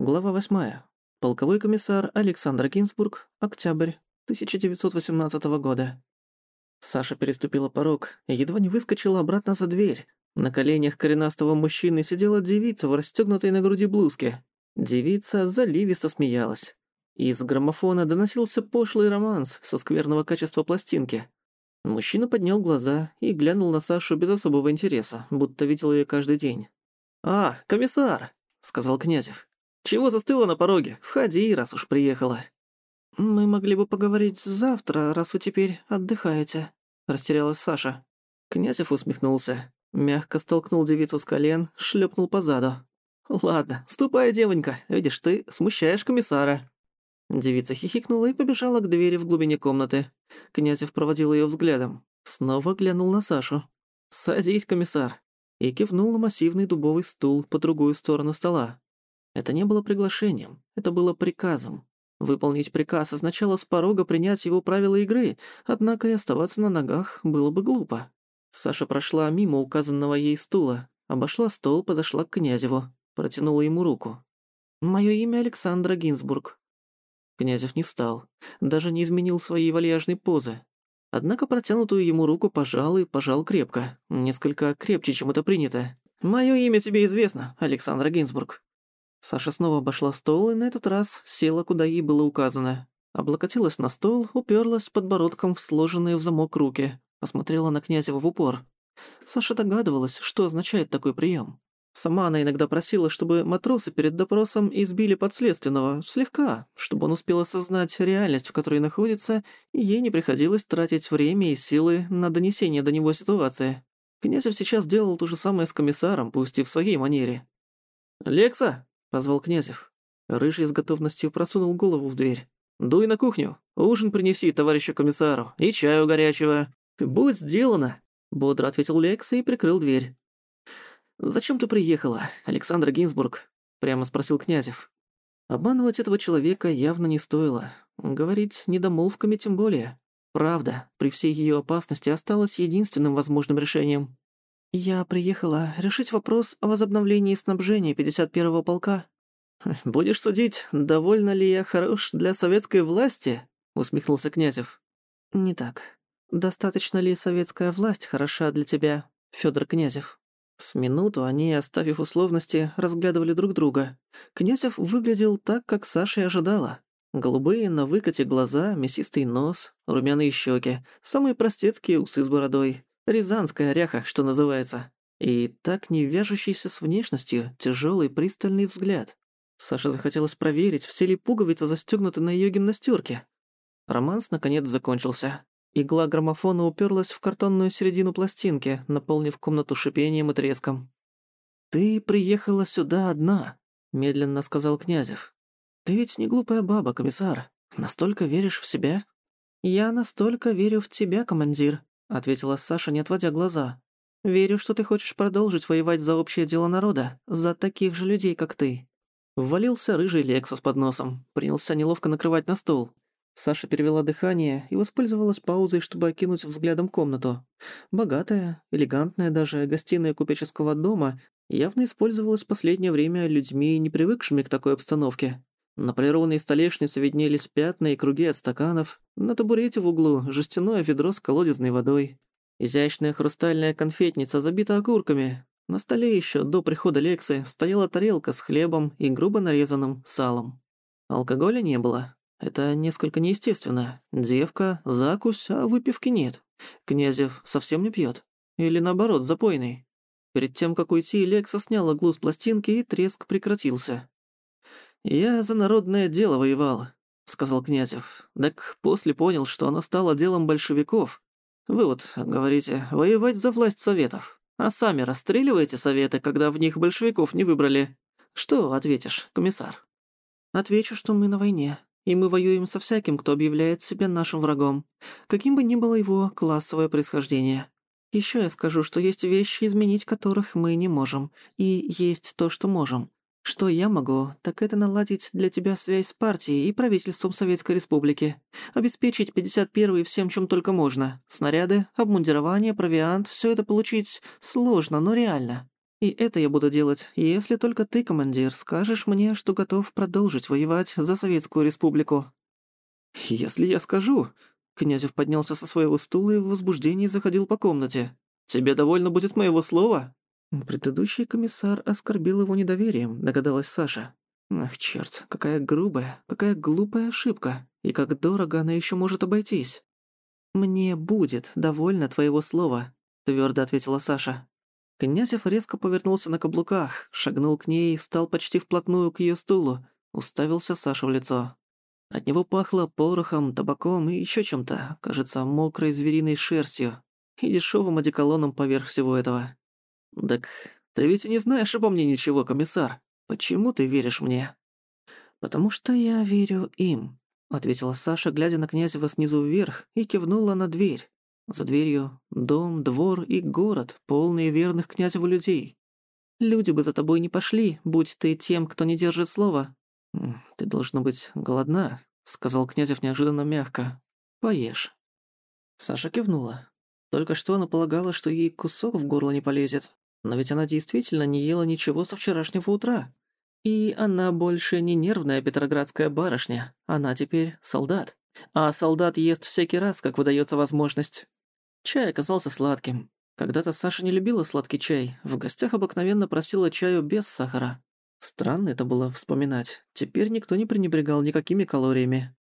Глава 8. Полковой комиссар Александр Гинзбург. Октябрь 1918 года. Саша переступила порог и едва не выскочила обратно за дверь. На коленях коренастого мужчины сидела девица в расстёгнутой на груди блузке. Девица заливисто смеялась. Из граммофона доносился пошлый романс со скверного качества пластинки. Мужчина поднял глаза и глянул на Сашу без особого интереса, будто видел её каждый день. «А, комиссар!» — сказал Князев. «Чего застыла на пороге? Входи, раз уж приехала». «Мы могли бы поговорить завтра, раз вы теперь отдыхаете», — растерялась Саша. Князев усмехнулся, мягко столкнул девицу с колен, шлепнул по заду. «Ладно, ступай, девонька, видишь, ты смущаешь комиссара». Девица хихикнула и побежала к двери в глубине комнаты. Князев проводил её взглядом. Снова глянул на Сашу. «Садись, комиссар», и кивнул на массивный дубовый стул по другую сторону стола. Это не было приглашением, это было приказом. Выполнить приказ означало с порога принять его правила игры, однако и оставаться на ногах было бы глупо. Саша прошла мимо указанного ей стула, обошла стол, подошла к Князеву, протянула ему руку. «Моё имя Александра Гинзбург». Князев не встал, даже не изменил своей вальяжной позы. Однако протянутую ему руку пожал и пожал крепко, несколько крепче, чем это принято. «Моё имя тебе известно, Александра Гинзбург», Саша снова обошла стол и на этот раз села, куда ей было указано. Облокотилась на стол, уперлась подбородком в сложенные в замок руки, посмотрела на Князева в упор. Саша догадывалась, что означает такой прием. Сама она иногда просила, чтобы матросы перед допросом избили подследственного, слегка, чтобы он успел осознать реальность, в которой находится, и ей не приходилось тратить время и силы на донесение до него ситуации. Князев сейчас делал то же самое с комиссаром, пусть и в своей манере. «Лекса!» — позвал Князев. Рыжий с готовностью просунул голову в дверь. «Дуй на кухню, ужин принеси товарищу комиссару и чаю горячего». «Будет сделано», — бодро ответил Лекса и прикрыл дверь. «Зачем ты приехала, Александр Гинзбург?» — прямо спросил Князев. Обманывать этого человека явно не стоило. Говорить недомолвками тем более. Правда, при всей ее опасности осталась единственным возможным решением. «Я приехала решить вопрос о возобновлении снабжения 51-го полка». «Будешь судить, довольно ли я хорош для советской власти?» — усмехнулся Князев. «Не так. Достаточно ли советская власть хороша для тебя, Фёдор Князев?» С минуту они, оставив условности, разглядывали друг друга. Князев выглядел так, как Саша и ожидала. Голубые на выкате глаза, мясистый нос, румяные щеки, самые простецкие усы с бородой. Рязанская ряха, что называется. И так не вяжущийся с внешностью тяжелый пристальный взгляд. Саше захотелось проверить, все ли пуговицы застегнуты на ее гимнастерке. Романс наконец закончился. Игла граммофона уперлась в картонную середину пластинки, наполнив комнату шипением и треском. «Ты приехала сюда одна», — медленно сказал Князев. «Ты ведь не глупая баба, комиссар. Настолько веришь в себя?» «Я настолько верю в тебя, командир», ответила Саша, не отводя глаза. «Верю, что ты хочешь продолжить воевать за общее дело народа, за таких же людей, как ты». Ввалился рыжий Лексус под носом, принялся неловко накрывать на стол. Саша перевела дыхание и воспользовалась паузой, чтобы окинуть взглядом комнату. Богатая, элегантная даже гостиная купеческого дома явно использовалась в последнее время людьми, не привыкшими к такой обстановке. На полированной столешнице виднелись пятна и круги от стаканов. На табурете в углу жестяное ведро с колодезной водой. Изящная хрустальная конфетница забита окурками. На столе еще до прихода Лексы стояла тарелка с хлебом и грубо нарезанным салом. Алкоголя не было. Это несколько неестественно. Девка, закусь, а выпивки нет. Князев совсем не пьет. Или наоборот, запойный. Перед тем, как уйти, Лекса сняла глу с пластинки, и треск прекратился. «Я за народное дело воевал», — сказал Князев. «Так после понял, что оно стало делом большевиков. Вы вот говорите, воевать за власть советов. А сами расстреливаете советы, когда в них большевиков не выбрали. Что ответишь, комиссар?» «Отвечу, что мы на войне, и мы воюем со всяким, кто объявляет себя нашим врагом, каким бы ни было его классовое происхождение. Еще я скажу, что есть вещи, изменить которых мы не можем, и есть то, что можем. Что я могу, так это наладить для тебя связь с партией и правительством Советской Республики. Обеспечить 51-й всем, чем только можно. Снаряды, обмундирование, провиант — все это получить сложно, но реально. И это я буду делать, если только ты, командир, скажешь мне, что готов продолжить воевать за Советскую Республику». «Если я скажу...» Князев поднялся со своего стула и в возбуждении заходил по комнате. «Тебе довольно будет моего слова?» Предыдущий комиссар оскорбил его недоверием, догадалась Саша. Ах, чёрт, какая грубая, какая глупая ошибка, и как дорого она ещё может обойтись. «Мне будет довольно твоего слова», — твёрдо ответила Саша. Князев резко повернулся на каблуках, шагнул к ней и встал почти вплотную к её стулу, уставился Саша в лицо. От него пахло порохом, табаком и ещё чем-то, кажется, мокрой звериной шерстью и дешёвым одеколоном поверх всего этого. «Так ты ведь не знаешь обо мне ничего, комиссар. Почему ты веришь мне?» «Потому что я верю им», — ответила Саша, глядя на Князева снизу вверх, и кивнула на дверь. За дверью дом, двор и город, полные верных Князеву людей. Люди бы за тобой не пошли, будь ты тем, кто не держит слова. «Ты, должна быть, голодна», — сказал Князев неожиданно мягко. «Поешь». Саша кивнула. Только что она полагала, что ей кусок в горло не полезет. Но ведь она действительно не ела ничего со вчерашнего утра. И она больше не нервная петроградская барышня. Она теперь солдат. А солдат ест всякий раз, как выдается возможность. Чай оказался сладким. Когда-то Саша не любила сладкий чай. В гостях обыкновенно просила чаю без сахара. Странно это было вспоминать. Теперь никто не пренебрегал никакими калориями.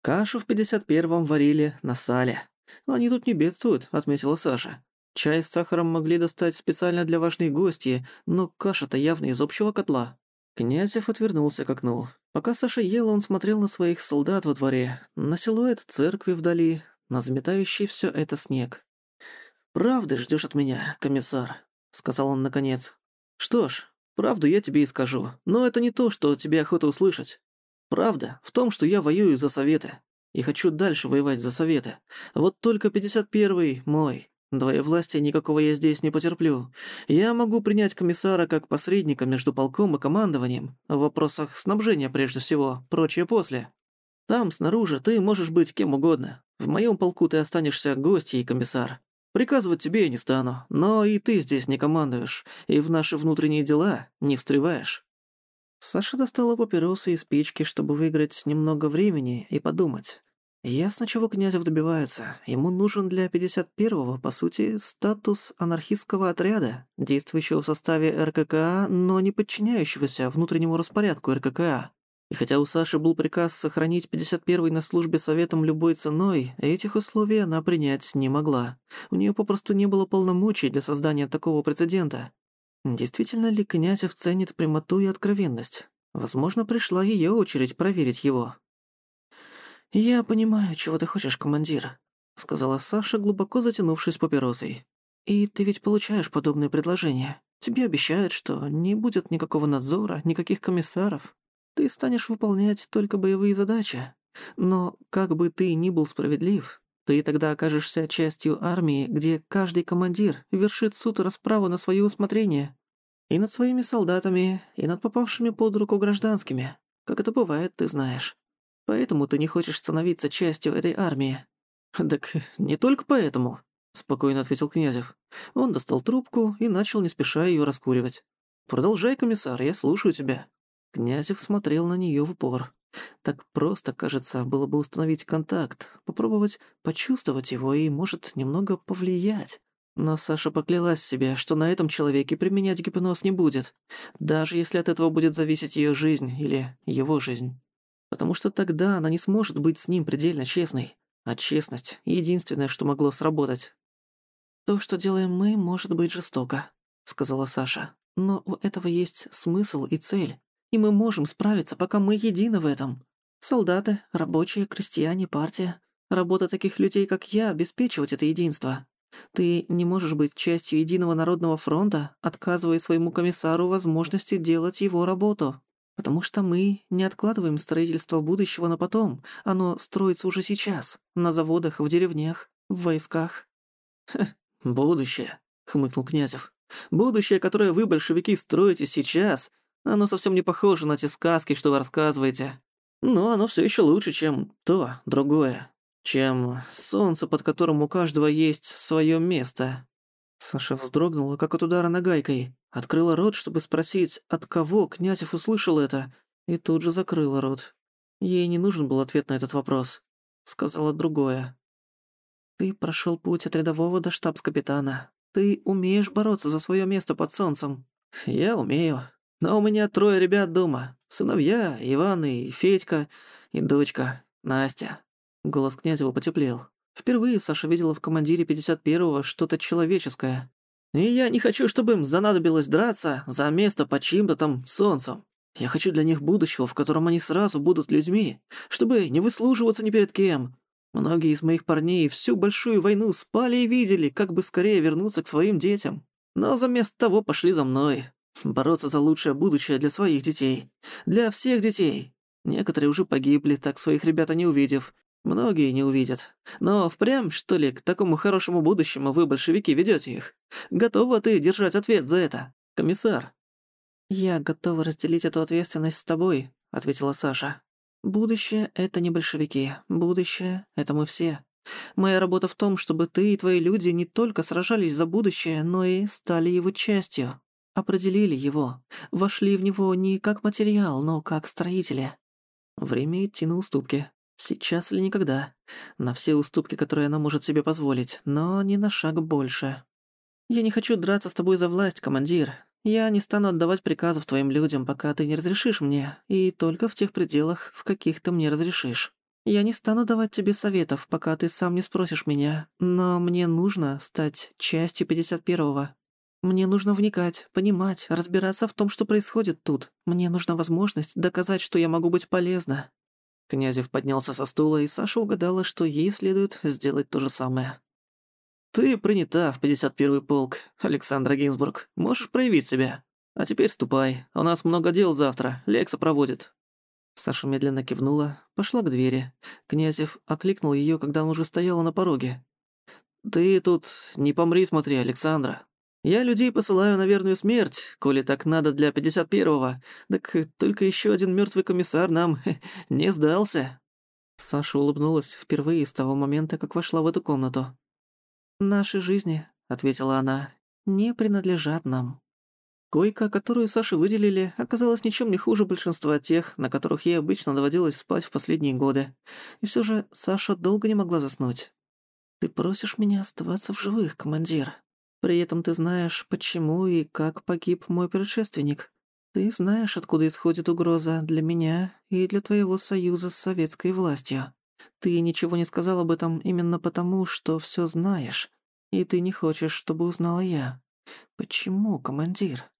Кашу в 51-м варили на сале. «Они тут не бедствуют», — отметила Саша. «Чай с сахаром могли достать специально для важной гости, но каша-то явно из общего котла». Князев отвернулся к окну. Пока Саша ела, он смотрел на своих солдат во дворе, на силуэт церкви вдали, на заметающий всё это снег. «Правды ждёшь от меня, комиссар», — сказал он наконец. «Что ж, правду я тебе и скажу, но это не то, что тебе охота услышать. Правда в том, что я воюю за Советы и хочу дальше воевать за Советы. Вот только 51-й мой. Двоевластия никакого я здесь не потерплю. Я могу принять комиссара как посредника между полком и командованием, в вопросах снабжения прежде всего, прочее после. Там, снаружи, ты можешь быть кем угодно. В моем полку ты останешься гостьей, комиссар. Приказывать тебе я не стану, но и ты здесь не командуешь, и в наши внутренние дела не встреваешь». Саша достала папиросы и спички, чтобы выиграть немного времени и подумать. Ясно, чего Князев добивается. Ему нужен для 51-го, по сути, статус анархистского отряда, действующего в составе РККА, но не подчиняющегося внутреннему распорядку РККА. И хотя у Саши был приказ сохранить 51-й на службе советом любой ценой, этих условий она принять не могла. У нее попросту не было полномочий для создания такого прецедента. Действительно ли Князев ценит прямоту и откровенность? Возможно, пришла ее очередь проверить его. «Я понимаю, чего ты хочешь, командир», — сказала Саша, глубоко затянувшись папиросой. «И ты ведь получаешь подобные предложения. Тебе обещают, что не будет никакого надзора, никаких комиссаров. Ты станешь выполнять только боевые задачи. Но как бы ты ни был справедлив, ты тогда окажешься частью армии, где каждый командир вершит суд и расправу на свое усмотрение. И над своими солдатами, и над попавшими под руку гражданскими. Как это бывает, ты знаешь. Поэтому ты не хочешь становиться частью этой армии». «Так не только поэтому», — спокойно ответил Князев. Он достал трубку и начал не спеша её раскуривать. «Продолжай, комиссар, я слушаю тебя». Князев смотрел на неё в упор. Так просто, кажется, было бы установить контакт, попробовать почувствовать его и, может, немного повлиять. Но Саша поклялась себе, что на этом человеке применять гипноз не будет, даже если от этого будет зависеть её жизнь или его жизнь потому что тогда она не сможет быть с ним предельно честной. А честность — единственное, что могло сработать. «То, что делаем мы, может быть жестоко», — сказала Саша. «Но у этого есть смысл и цель, и мы можем справиться, пока мы едины в этом. Солдаты, рабочие, крестьяне, партия. Работа таких людей, как я, обеспечивать это единство. Ты не можешь быть частью единого народного фронта, отказывая своему комиссару возможности делать его работу. Потому что мы не откладываем строительство будущего на потом. Оно строится уже сейчас. На заводах, в деревнях, в войсках. «Будущее», — хмыкнул Князев. «Будущее, которое вы, большевики, строите сейчас, оно совсем не похоже на те сказки, что вы рассказываете. Но оно все еще лучше, чем то, другое. Чем солнце, под которым у каждого есть свое место. Саша вздрогнула, как от удара нагайкой. Открыла рот, чтобы спросить, от кого Князев услышал это, и тут же закрыла рот. Ей не нужен был ответ на этот вопрос. Сказала другое. «Ты прошел путь от рядового до штабс-капитана. Ты умеешь бороться за свое место под солнцем». «Я умею. Но у меня трое ребят дома. Сыновья, Иван и Федька, и дочка, Настя». Голос Князева потеплел. Впервые Саша видела в командире 51-го что-то человеческое. И я не хочу, чтобы им занадобилось драться за место под чьим-то там солнцем. Я хочу для них будущего, в котором они сразу будут людьми, чтобы не выслуживаться ни перед кем. Многие из моих парней всю большую войну спали и видели, как бы скорее вернуться к своим детям. Но заместо того пошли за мной. Бороться за лучшее будущее для своих детей. Для всех детей. Некоторые уже погибли, так своих ребят не увидев. Многие не увидят. Но впрямь, что ли, к такому хорошему будущему вы, большевики, ведёте их? Готова ты держать ответ за это, комиссар?» «Я готова разделить эту ответственность с тобой», — ответила Саша. «Будущее — это не большевики. Будущее — это мы все. Моя работа в том, чтобы ты и твои люди не только сражались за будущее, но и стали его частью. Определили его. Вошли в него не как материал, но как строители. Время идти на уступки. Сейчас или никогда. На все уступки, которые она может себе позволить, но не на шаг больше. Я не хочу драться с тобой за власть, командир. Я не стану отдавать приказов твоим людям, пока ты не разрешишь мне, и только в тех пределах, в каких ты мне разрешишь. Я не стану давать тебе советов, пока ты сам не спросишь меня, но мне нужно стать частью 51-го. Мне нужно вникать, понимать, разбираться в том, что происходит тут. Мне нужна возможность доказать, что я могу быть полезна, Князев поднялся со стула, и Саша угадала, что ей следует сделать то же самое. «Ты принята в 51-й полк, Александра Гинзбург. Можешь проявить себя. А теперь ступай. У нас много дел завтра. Лекса проводит». Саша медленно кивнула, пошла к двери. Князев окликнул её, когда он уже стояла на пороге. «Ты тут не помри, смотри, Александра. Я людей посылаю на верную смерть, коли так надо для 51-го. Так только еще один мертвый комиссар нам не сдался». Саша улыбнулась впервые с того момента, как вошла в эту комнату. «Наши жизни», — ответила она, — «не принадлежат нам». Койка, которую Саше выделили, оказалась ничем не хуже большинства тех, на которых ей обычно доводилось спать в последние годы. И все же Саша долго не могла заснуть. «Ты просишь меня оставаться в живых, командир», при этом ты знаешь, почему и как погиб мой предшественник. Ты знаешь, откуда исходит угроза для меня и для твоего союза с советской властью. Ты ничего не сказал об этом именно потому, что всё знаешь, и ты не хочешь, чтобы узнала я. Почему, командир?»